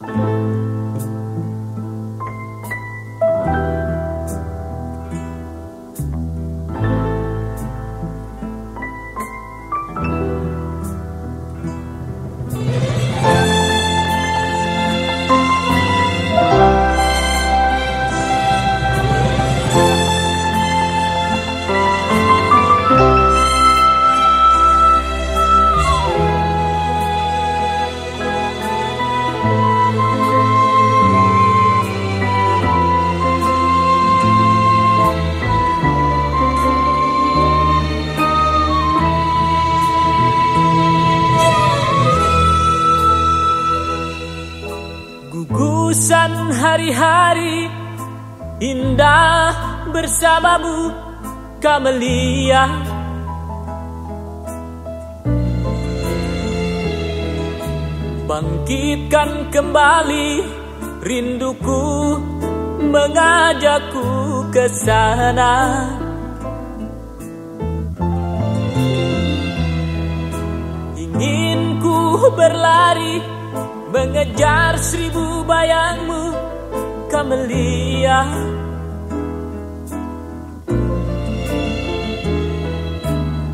you. Hari-hari indah bersamamu Kamelia Bangkitkan kembali rinduku mengajakku ke sana. Ingin ku berlari mengejar seribu bayangmu Kamelia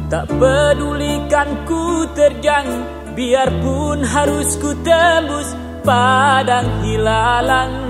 Tak pedulikan ku terjang Biarpun harus ku tembus padang hilalang